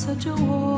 such a war.